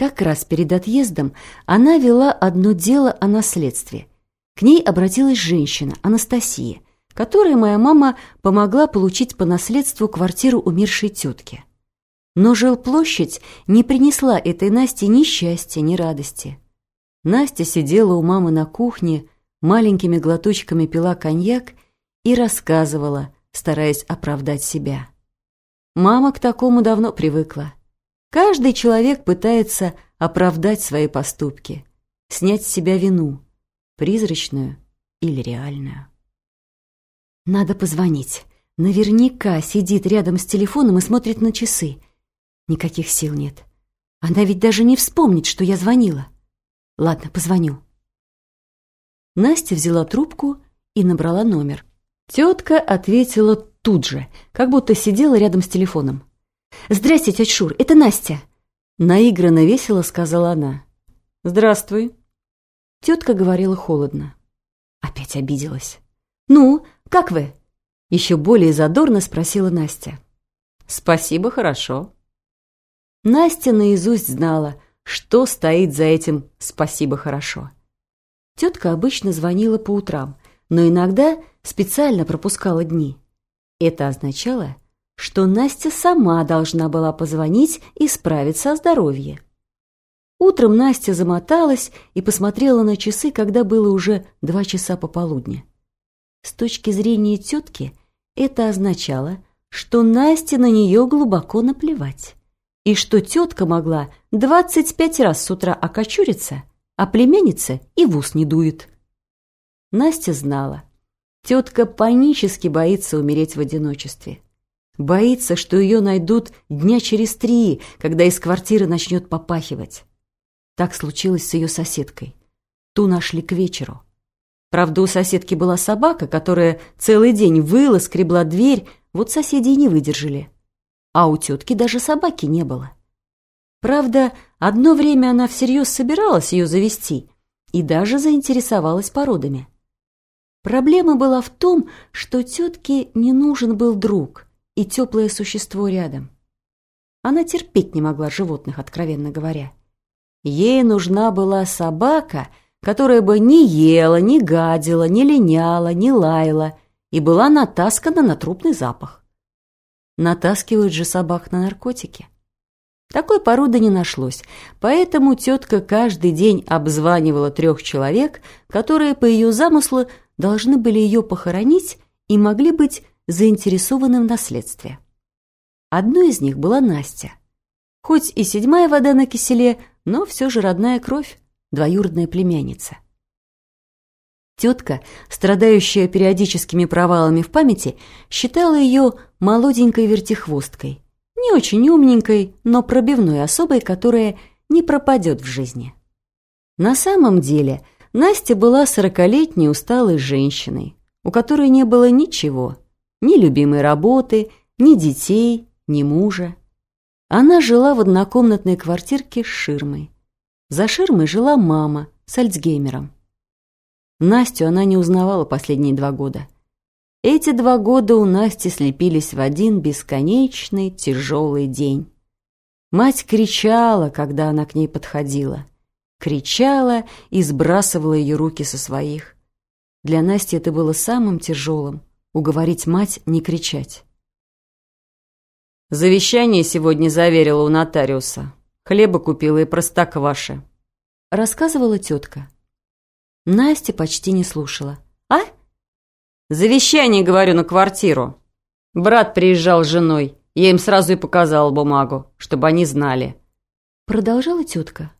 Как раз перед отъездом она вела одно дело о наследстве. К ней обратилась женщина, Анастасия, которой моя мама помогла получить по наследству квартиру умершей тетки. Но жилплощадь не принесла этой Насте ни счастья, ни радости. Настя сидела у мамы на кухне, маленькими глоточками пила коньяк и рассказывала, стараясь оправдать себя. Мама к такому давно привыкла. Каждый человек пытается оправдать свои поступки, снять с себя вину, призрачную или реальную. Надо позвонить. Наверняка сидит рядом с телефоном и смотрит на часы. Никаких сил нет. Она ведь даже не вспомнит, что я звонила. Ладно, позвоню. Настя взяла трубку и набрала номер. Тетка ответила тут же, как будто сидела рядом с телефоном. «Здрасте, тетя Шур, это Настя!» Наигранно весело сказала она. «Здравствуй!» Тетка говорила холодно. Опять обиделась. «Ну, как вы?» Еще более задорно спросила Настя. «Спасибо, хорошо». Настя наизусть знала, что стоит за этим «спасибо, хорошо». Тетка обычно звонила по утрам, но иногда специально пропускала дни. Это означало, что Настя сама должна была позвонить и справиться о здоровье. Утром Настя замоталась и посмотрела на часы, когда было уже два часа пополудня. С точки зрения тетки это означало, что Насте на нее глубоко наплевать и что тетка могла двадцать пять раз с утра окочуриться, а племянница и в ус не дует. Настя знала. Тетка панически боится умереть в одиночестве. Боится, что ее найдут дня через три, когда из квартиры начнет попахивать. Так случилось с ее соседкой. Ту нашли к вечеру. Правда, у соседки была собака, которая целый день выла, скребла дверь, вот соседи и не выдержали а у тетки даже собаки не было. Правда, одно время она всерьез собиралась ее завести и даже заинтересовалась породами. Проблема была в том, что тетке не нужен был друг и теплое существо рядом. Она терпеть не могла животных, откровенно говоря. Ей нужна была собака, которая бы не ела, не гадила, не линяла, не лаяла и была натаскана на трупный запах. Натаскивают же собак на наркотики. Такой породы не нашлось, поэтому тетка каждый день обзванивала трех человек, которые по ее замыслу должны были ее похоронить и могли быть заинтересованы в наследстве. Одной из них была Настя. Хоть и седьмая вода на киселе, но все же родная кровь, двоюродная племянница. Тетка, страдающая периодическими провалами в памяти, считала ее молоденькой вертихвосткой, не очень умненькой, но пробивной особой, которая не пропадет в жизни. На самом деле Настя была сорокалетней усталой женщиной, у которой не было ничего, ни любимой работы, ни детей, ни мужа. Она жила в однокомнатной квартирке с ширмой. За ширмой жила мама с Альцгеймером. Настю она не узнавала последние два года. Эти два года у Насти слепились в один бесконечный тяжелый день. Мать кричала, когда она к ней подходила. Кричала и сбрасывала ее руки со своих. Для Насти это было самым тяжелым — уговорить мать не кричать. «Завещание сегодня заверила у нотариуса. Хлеба купила и простокваши», — рассказывала тетка. Настя почти не слушала. «А?» «Завещание, говорю, на квартиру. Брат приезжал с женой. Я им сразу и показала бумагу, чтобы они знали». Продолжала тетка.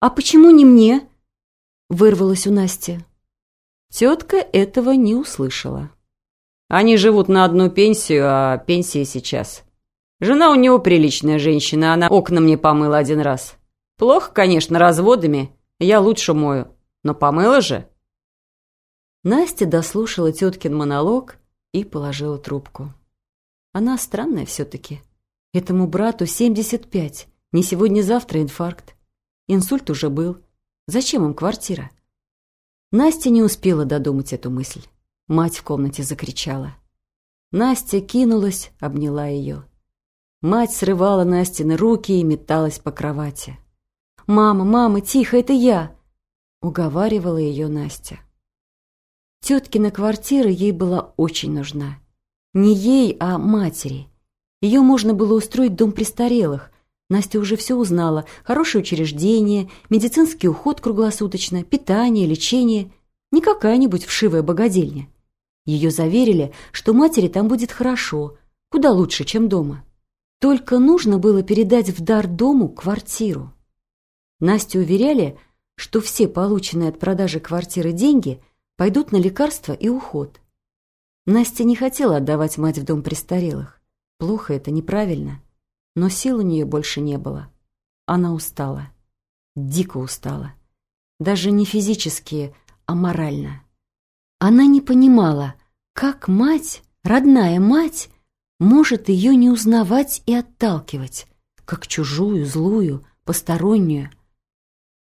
«А почему не мне?» Вырвалась у Насти. Тетка этого не услышала. Они живут на одну пенсию, а пенсия сейчас. Жена у него приличная женщина, она окна мне помыла один раз. Плохо, конечно, разводами, я лучше мою. Но помыла же?» Настя дослушала теткин монолог и положила трубку. Она странная все-таки. Этому брату 75. Не сегодня-завтра инфаркт. Инсульт уже был. Зачем им квартира? Настя не успела додумать эту мысль. Мать в комнате закричала. Настя кинулась, обняла ее. Мать срывала Настины руки и металась по кровати. «Мама, мама, тихо, это я!» — уговаривала ее Настя. Теткина квартира ей была очень нужна. Не ей, а матери. Ее можно было устроить дом престарелых. Настя уже все узнала. Хорошее учреждение, медицинский уход круглосуточно, питание, лечение. Не какая-нибудь вшивая богадельня. Ее заверили, что матери там будет хорошо, куда лучше, чем дома. Только нужно было передать в дар дому квартиру. Настю уверяли, что все полученные от продажи квартиры деньги пойдут на лекарства и уход. Настя не хотела отдавать мать в дом престарелых. Плохо это, неправильно. Но сил у нее больше не было. Она устала. Дико устала. Даже не физически, а морально. Она не понимала, как мать, родная мать, может ее не узнавать и отталкивать, как чужую, злую, постороннюю.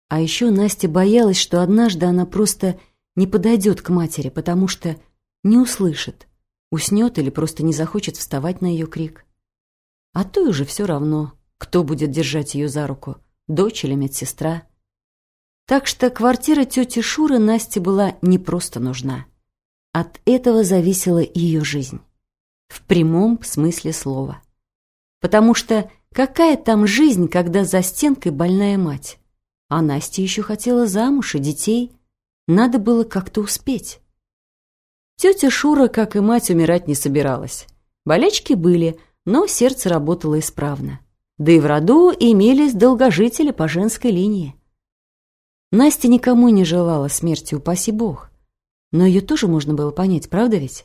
А еще Настя боялась, что однажды она просто не подойдет к матери, потому что не услышит, уснет или просто не захочет вставать на ее крик. А то уже все равно, кто будет держать ее за руку, дочь или медсестра. Так что квартира тети Шуры Насте была не просто нужна. От этого зависела ее жизнь. В прямом смысле слова. Потому что какая там жизнь, когда за стенкой больная мать? А Настя еще хотела замуж и детей. Надо было как-то успеть. Тетя Шура, как и мать, умирать не собиралась. Болечки были, но сердце работало исправно. Да и в роду имелись долгожители по женской линии. Настя никому не желала смерти, упаси бог. Но ее тоже можно было понять, правда ведь?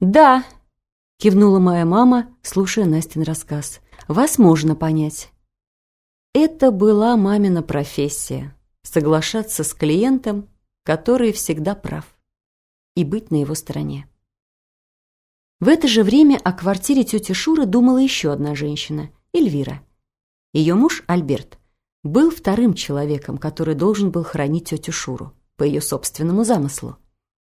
«Да», — кивнула моя мама, слушая Настин рассказ. «Вас можно понять». Это была мамина профессия — соглашаться с клиентом, который всегда прав, и быть на его стороне. В это же время о квартире тети Шуры думала еще одна женщина — Эльвира. Ее муж, Альберт, был вторым человеком, который должен был хранить тетю Шуру по ее собственному замыслу.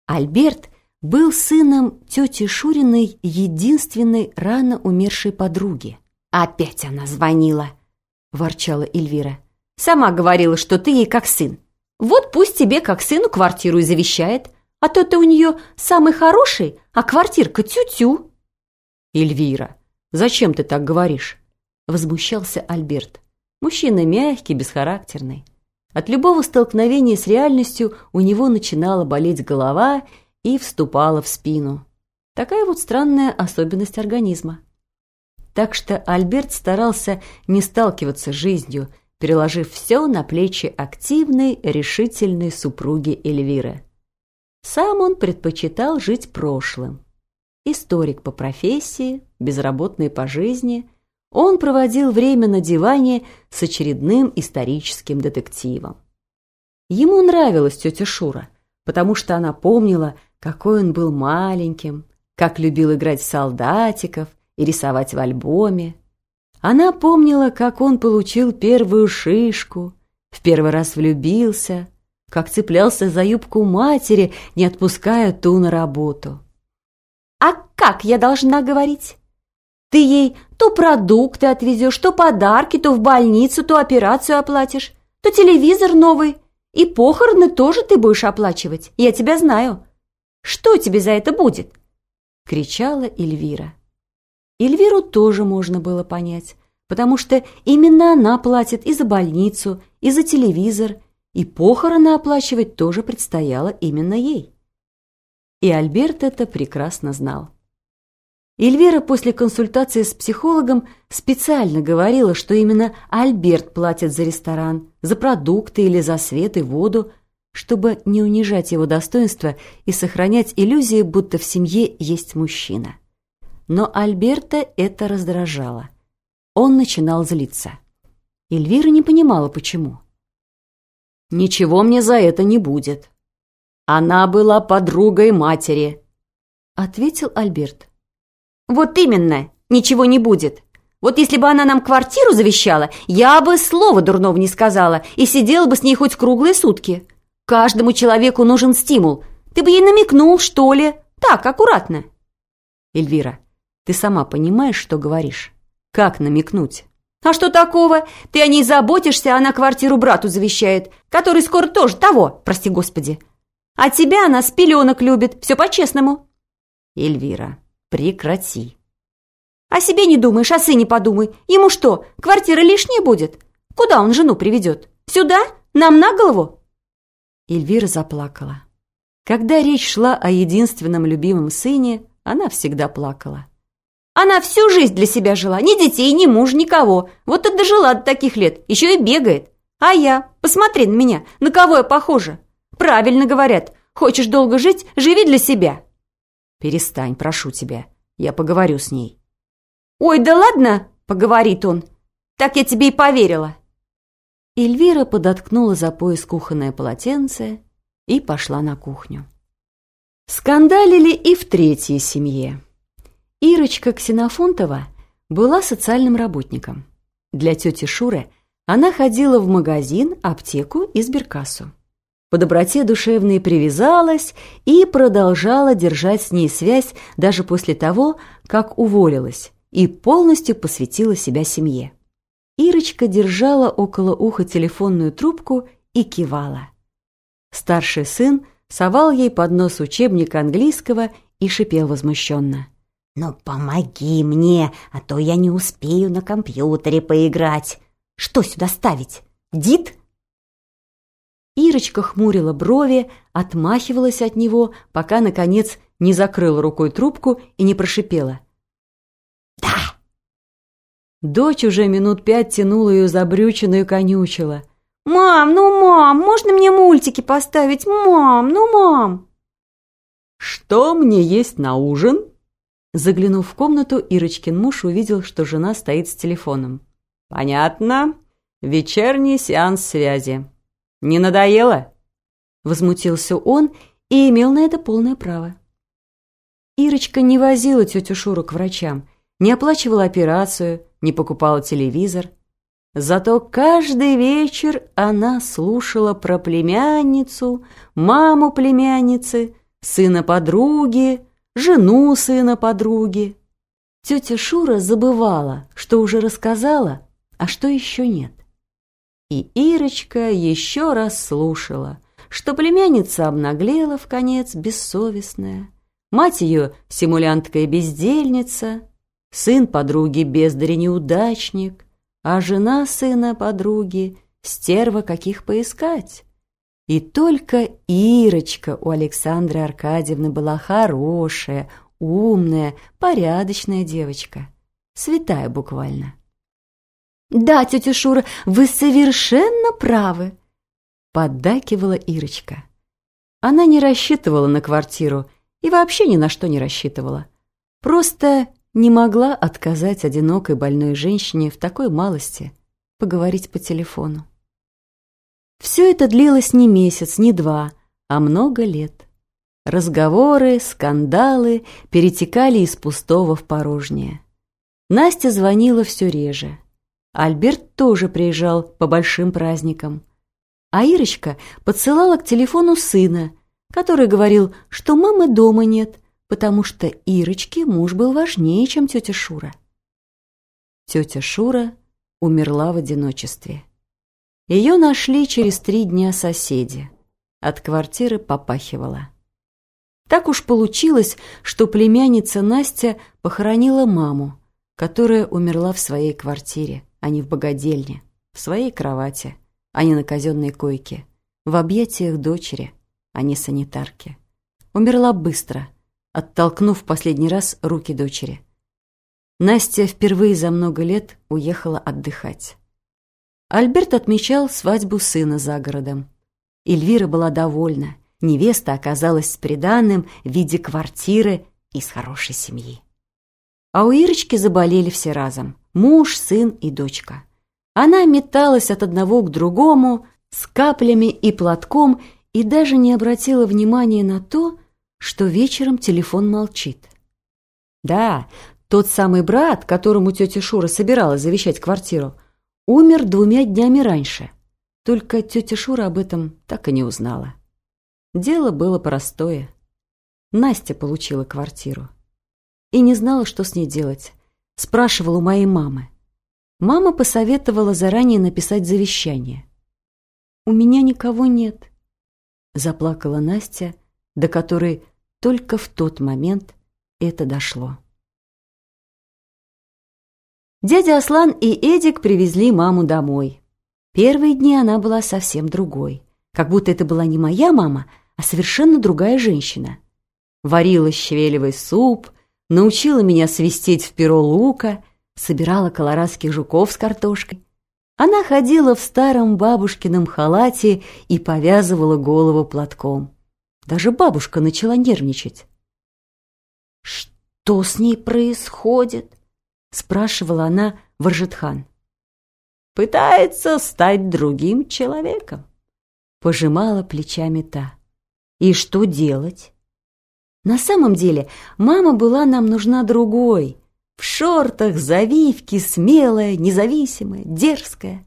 Альберт был сыном тети Шуриной единственной рано умершей подруги. «Опять она звонила!» – ворчала Эльвира. «Сама говорила, что ты ей как сын. Вот пусть тебе как сыну квартиру и завещает, а то ты у нее самый хороший, а квартирка тю-тю». «Эльвира, зачем ты так говоришь?» – возмущался Альберт. Мужчина мягкий, бесхарактерный. От любого столкновения с реальностью у него начинала болеть голова и вступала в спину. Такая вот странная особенность организма. Так что Альберт старался не сталкиваться с жизнью, переложив все на плечи активной, решительной супруги Эльвиры. Сам он предпочитал жить прошлым. Историк по профессии, безработный по жизни, он проводил время на диване с очередным историческим детективом. Ему нравилась тетя Шура, потому что она помнила, какой он был маленьким, как любил играть в солдатиков и рисовать в альбоме. Она помнила, как он получил первую шишку, в первый раз влюбился, как цеплялся за юбку матери, не отпуская ту на работу. «А как я должна говорить? Ты ей то продукты отвезешь, то подарки, то в больницу, то операцию оплатишь, то телевизор новый. И похороны тоже ты будешь оплачивать, я тебя знаю. Что тебе за это будет?» — кричала Эльвира. Эльвиру тоже можно было понять, потому что именно она платит и за больницу, и за телевизор, и похороны оплачивать тоже предстояло именно ей. И Альберт это прекрасно знал. Эльвира после консультации с психологом специально говорила, что именно Альберт платит за ресторан, за продукты или за свет и воду, чтобы не унижать его достоинство и сохранять иллюзию, будто в семье есть мужчина. Но Альберта это раздражало. Он начинал злиться. Эльвира не понимала, почему. «Ничего мне за это не будет. Она была подругой матери», — ответил Альберт. «Вот именно, ничего не будет. Вот если бы она нам квартиру завещала, я бы слова дурного не сказала и сидела бы с ней хоть круглые сутки. Каждому человеку нужен стимул. Ты бы ей намекнул, что ли? Так, аккуратно». «Эльвира, ты сама понимаешь, что говоришь? Как намекнуть?» «А что такого? Ты о ней заботишься, она квартиру брату завещает, который скоро тоже того, прости господи. А тебя она с пеленок любит, все по-честному». «Эльвира, прекрати». «О себе не думаешь, о сыне подумай. Ему что, квартира лишняя будет? Куда он жену приведет? Сюда? Нам на голову?» Эльвира заплакала. Когда речь шла о единственном любимом сыне, она всегда плакала. Она всю жизнь для себя жила, ни детей, ни муж, никого. Вот и дожила до таких лет, еще и бегает. А я, посмотри на меня, на кого я похожа. Правильно говорят, хочешь долго жить, живи для себя. Перестань, прошу тебя, я поговорю с ней. Ой, да ладно, поговорит он. Так я тебе и поверила. Эльвира подоткнула за пояс кухонное полотенце и пошла на кухню. Скандалили и в третьей семье. Ирочка Ксенофонтова была социальным работником. Для тети Шуры она ходила в магазин, аптеку и сберкассу. По доброте душевной привязалась и продолжала держать с ней связь даже после того, как уволилась и полностью посвятила себя семье. Ирочка держала около уха телефонную трубку и кивала. Старший сын совал ей под нос учебник английского и шипел возмущенно. «Ну, помоги мне, а то я не успею на компьютере поиграть. Что сюда ставить? Дит?» Ирочка хмурила брови, отмахивалась от него, пока, наконец, не закрыла рукой трубку и не прошипела. «Да!» Дочь уже минут пять тянула ее за брючину и конючила – «Мам, ну, мам, можно мне мультики поставить? Мам, ну, мам!» «Что мне есть на ужин?» Заглянув в комнату, Ирочкин муж увидел, что жена стоит с телефоном. «Понятно. Вечерний сеанс связи. Не надоело?» Возмутился он и имел на это полное право. Ирочка не возила тетю Шуру к врачам, не оплачивала операцию, не покупала телевизор. Зато каждый вечер она слушала про племянницу, маму племянницы, сына подруги, жену сына подруги. Тетя Шура забывала, что уже рассказала, а что еще нет. И Ирочка еще раз слушала, что племянница обнаглела в конец бессовестная, мать ее симулянтка и бездельница, сын подруги бездарь-неудачник, а жена сына подруги — стерва каких поискать. И только Ирочка у Александры Аркадьевны была хорошая, умная, порядочная девочка. Святая буквально. «Да, тетя Шура, вы совершенно правы!» Поддакивала Ирочка. Она не рассчитывала на квартиру и вообще ни на что не рассчитывала. Просто не могла отказать одинокой больной женщине в такой малости поговорить по телефону. Все это длилось не месяц, не два, а много лет. Разговоры, скандалы перетекали из пустого в порожнее. Настя звонила все реже. Альберт тоже приезжал по большим праздникам. А Ирочка подсылала к телефону сына, который говорил, что мамы дома нет – потому что Ирочке муж был важнее, чем тетя Шура. Тетя Шура умерла в одиночестве. Ее нашли через три дня соседи. От квартиры попахивала. Так уж получилось, что племянница Настя похоронила маму, которая умерла в своей квартире, а не в богадельне, в своей кровати, а не на казенной койке, в объятиях дочери, а не санитарки. Умерла быстро – оттолкнув последний раз руки дочери. Настя впервые за много лет уехала отдыхать. Альберт отмечал свадьбу сына за городом. Эльвира была довольна. Невеста оказалась с приданным в виде квартиры из хорошей семьи. А у Ирочки заболели все разом. Муж, сын и дочка. Она металась от одного к другому, с каплями и платком, и даже не обратила внимания на то, что вечером телефон молчит. Да, тот самый брат, которому тетя Шура собиралась завещать квартиру, умер двумя днями раньше. Только тетя Шура об этом так и не узнала. Дело было простое. Настя получила квартиру. И не знала, что с ней делать. Спрашивала у моей мамы. Мама посоветовала заранее написать завещание. «У меня никого нет», — заплакала Настя, до которой только в тот момент это дошло. Дядя Аслан и Эдик привезли маму домой. Первые дни она была совсем другой, как будто это была не моя мама, а совершенно другая женщина. Варила щавелевый суп, научила меня свистеть в перо лука, собирала колорадских жуков с картошкой. Она ходила в старом бабушкином халате и повязывала голову платком. Даже бабушка начала нервничать. «Что с ней происходит?» — спрашивала она Варжетхан. «Пытается стать другим человеком», — пожимала плечами та. «И что делать?» На самом деле мама была нам нужна другой, в шортах, завивки, смелая, независимая, дерзкая.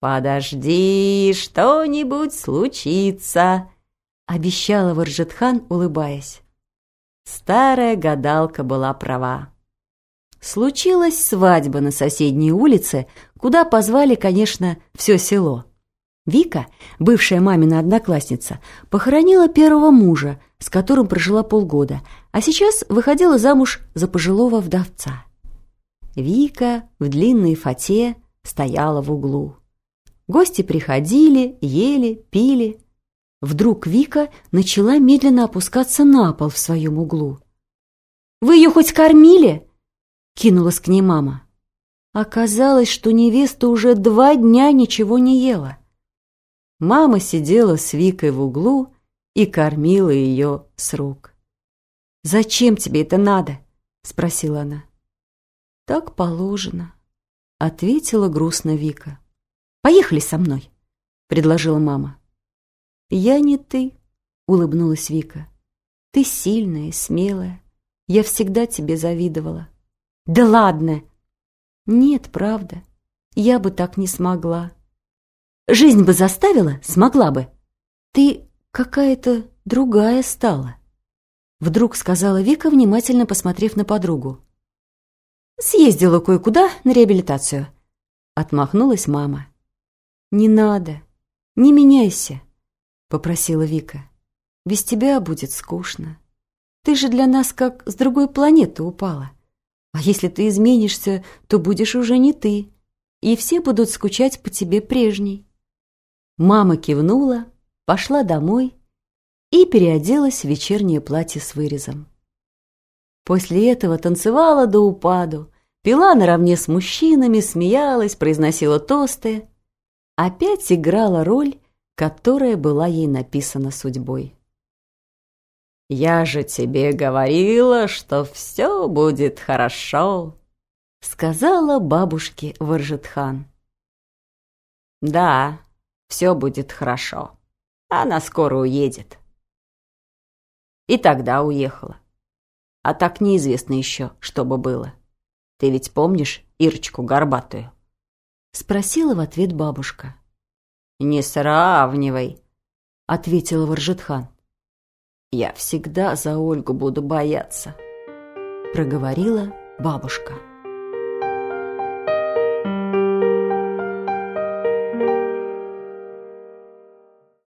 «Подожди, что-нибудь случится», — обещала Варжетхан, улыбаясь. Старая гадалка была права. Случилась свадьба на соседней улице, куда позвали, конечно, все село. Вика, бывшая мамина одноклассница, похоронила первого мужа, с которым прожила полгода, а сейчас выходила замуж за пожилого вдовца. Вика в длинной фате стояла в углу. Гости приходили, ели, пили. Вдруг Вика начала медленно опускаться на пол в своем углу. «Вы ее хоть кормили?» — кинулась к ней мама. Оказалось, что невеста уже два дня ничего не ела. Мама сидела с Викой в углу и кормила ее с рук. «Зачем тебе это надо?» — спросила она. «Так положено», — ответила грустно Вика. «Поехали со мной», — предложила мама. «Я не ты», — улыбнулась Вика. «Ты сильная смелая. Я всегда тебе завидовала». «Да ладно!» «Нет, правда. Я бы так не смогла». Жизнь бы заставила, смогла бы. Ты какая-то другая стала. Вдруг сказала Вика, внимательно посмотрев на подругу. Съездила кое-куда на реабилитацию. Отмахнулась мама. Не надо, не меняйся, попросила Вика. Без тебя будет скучно. Ты же для нас как с другой планеты упала. А если ты изменишься, то будешь уже не ты, и все будут скучать по тебе прежней. Мама кивнула, пошла домой и переоделась в вечернее платье с вырезом. После этого танцевала до упаду, пила наравне с мужчинами, смеялась, произносила тосты. Опять играла роль, которая была ей написана судьбой. «Я же тебе говорила, что все будет хорошо», — сказала бабушке Варжетхан. «Да, все будет хорошо. Она скоро уедет. И тогда уехала. А так неизвестно еще, что бы было. Ты ведь помнишь Ирочку Горбатую? Спросила в ответ бабушка. Не сравнивай, ответила Варжетхан. Я всегда за Ольгу буду бояться, проговорила бабушка.